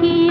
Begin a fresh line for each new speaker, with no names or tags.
की